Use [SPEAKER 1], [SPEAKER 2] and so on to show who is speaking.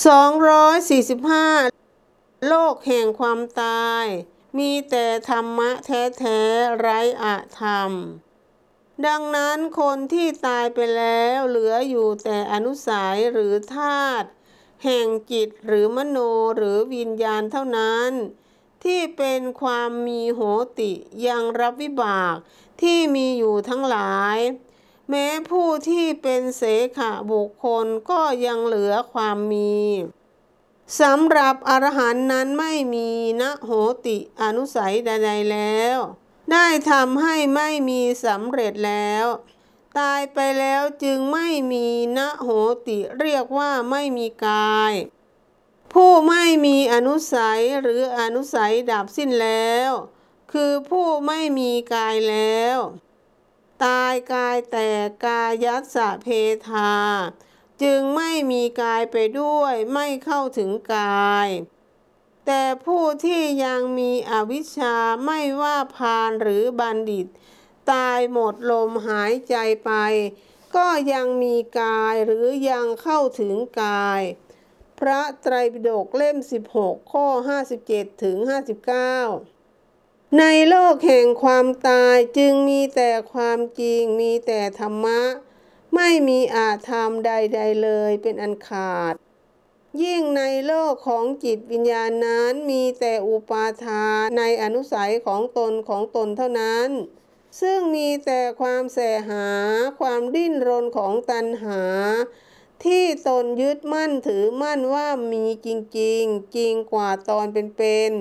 [SPEAKER 1] 245 โลกแห่งความตาย มีแต่ธรรมะแท้ๆไร้อธรรม ดังนั้นคนที่ตายไปแล้วเหลืออยู่แต่อนุสัยหรือธาตุแห่งจิตหรือมโนหรือวิญญาณเท่านั้น ที่เป็นความมีโหติยังรับวิบากที่มีอยู่ทั้งหลาย แม้ผู้ที่เป็นเสขะบุคคลก็ยังเหลือความมีสำหรับอรหันต์นั้นไม่มีนะโหติอนุสัยใดๆแล้ว ได้ทำให้ไม่มีสำเร็จแล้ว ตายไปแล้วจึงไม่มีนะโหติเรียกว่าไม่มีกาย ผู้ไม่มีอนุสัยหรืออนุสัยดับสิ้นแล้ว คือผู้ไม่มีกายแล้ว ตายกายแต่กายยัสสะเพทา จึงไม่มีกายไปด้วยไม่เข้าถึงกาย แต่ผู้ที่ยังมีอวิชชาไม่ว่าพานหรือบัณฑิต ตายหมดลมหายใจไป ก็ยังมีกายหรือยังเข้าถึงกาย พระไตรปิฎกเล่ม 16 ข้อ 57 ถึง 59 ในโลกแห่งความตายจึงมีแต่ความจริงมีแต่ธรรมะ ไม่มีอาธรรมใด ๆ เลยเป็นอันขาด ยิ่งในโลกของจิตวิญญาณนั้นมีแต่อุปาทานในอนุสัยของตนของตนเท่านั้น ซึ่งมีแต่ความแสหา ความดิ้นรนของตัณหา ที่ตนยึดมั่นถือมั่นว่ามีจริงๆ จริงกว่าตอนเป็น